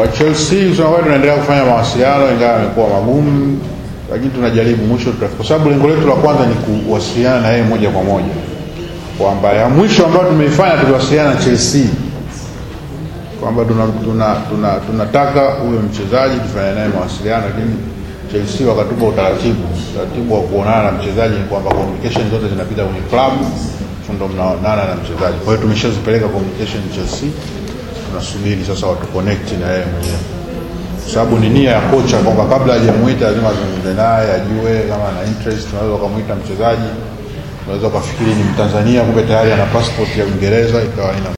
Kwa Chelsea kusema kweli, tunaendelea kufanya mawasiliano ingawa yamekuwa magumu, lakini tunajaribu, mwisho tutafika, kwa sababu lengo letu la kwanza ni kuwasiliana na yeye moja kwa moja, kwamba ya mwisho ambayo tumeifanya tuliwasiliana na Chelsea kwamba tunataka tuna, tuna, tuna huyo mchezaji tufanye naye mawasiliano, lakini Chelsea wakatupa utaratibu utaratibu wa kuonana na mchezaji ni kwamba communication zote zinapita kwenye club, ndo mnaonana na mchezaji. Kwa hiyo tumeshazipeleka communication Chelsea, tunasubiri sasa watu connect na yeye mwenyewe, sababu ni nia ya kocha kwamba kabla hajamuita lazima azungumze naye, ajue kama ana interest. Unaweza ukamuita mchezaji, unaweza ukafikiri ni Mtanzania, kumbe tayari ana passport ya Uingereza, ikawa ina